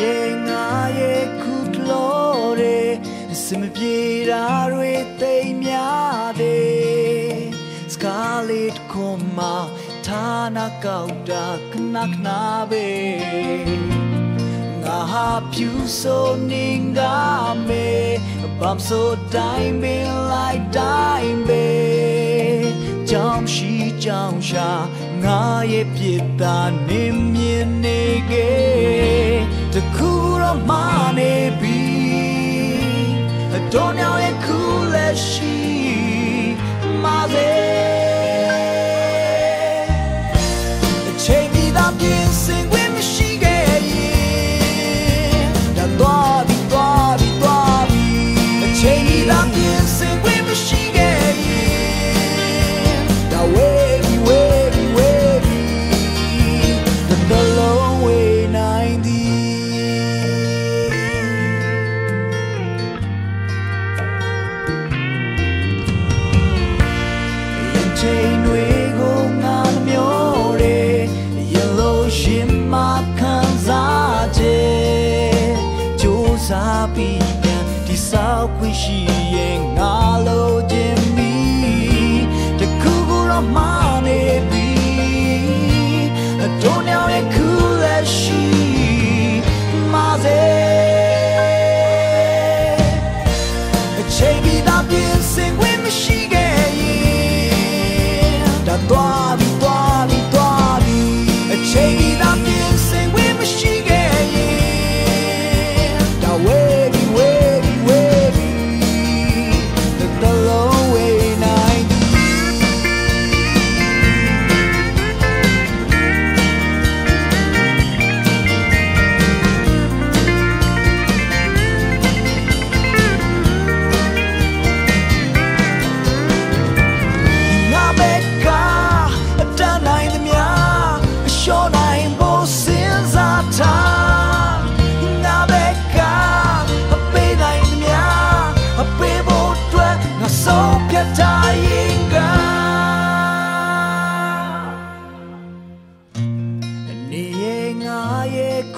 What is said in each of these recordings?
ရေငါရေခုတလို့ရေအစမပြေတာတွေသိမ့်များတယ် Scarlet comma ဌာနကောက်တာခဏခဏပဲငါဟာဖြူဆိုနေငါမေဘာမဆိုတိုင်းပင်လိုက်တိုင်းပဲကြောင်ရှိကြောင်ရှာငါရဲ့ပြစ်တာနင်းမြင်နေခဲ့ ပြီးပြန်ဒီဆောက်ခွင့်ရှိရင်ငါလို့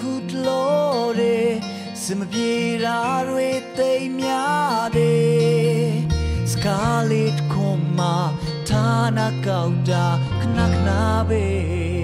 ခုတလို့တဲ့စမပြေတာတွေသိမ်းများတယ် Scarlet Coma ဌာနကောက်တာခဏခဏပဲ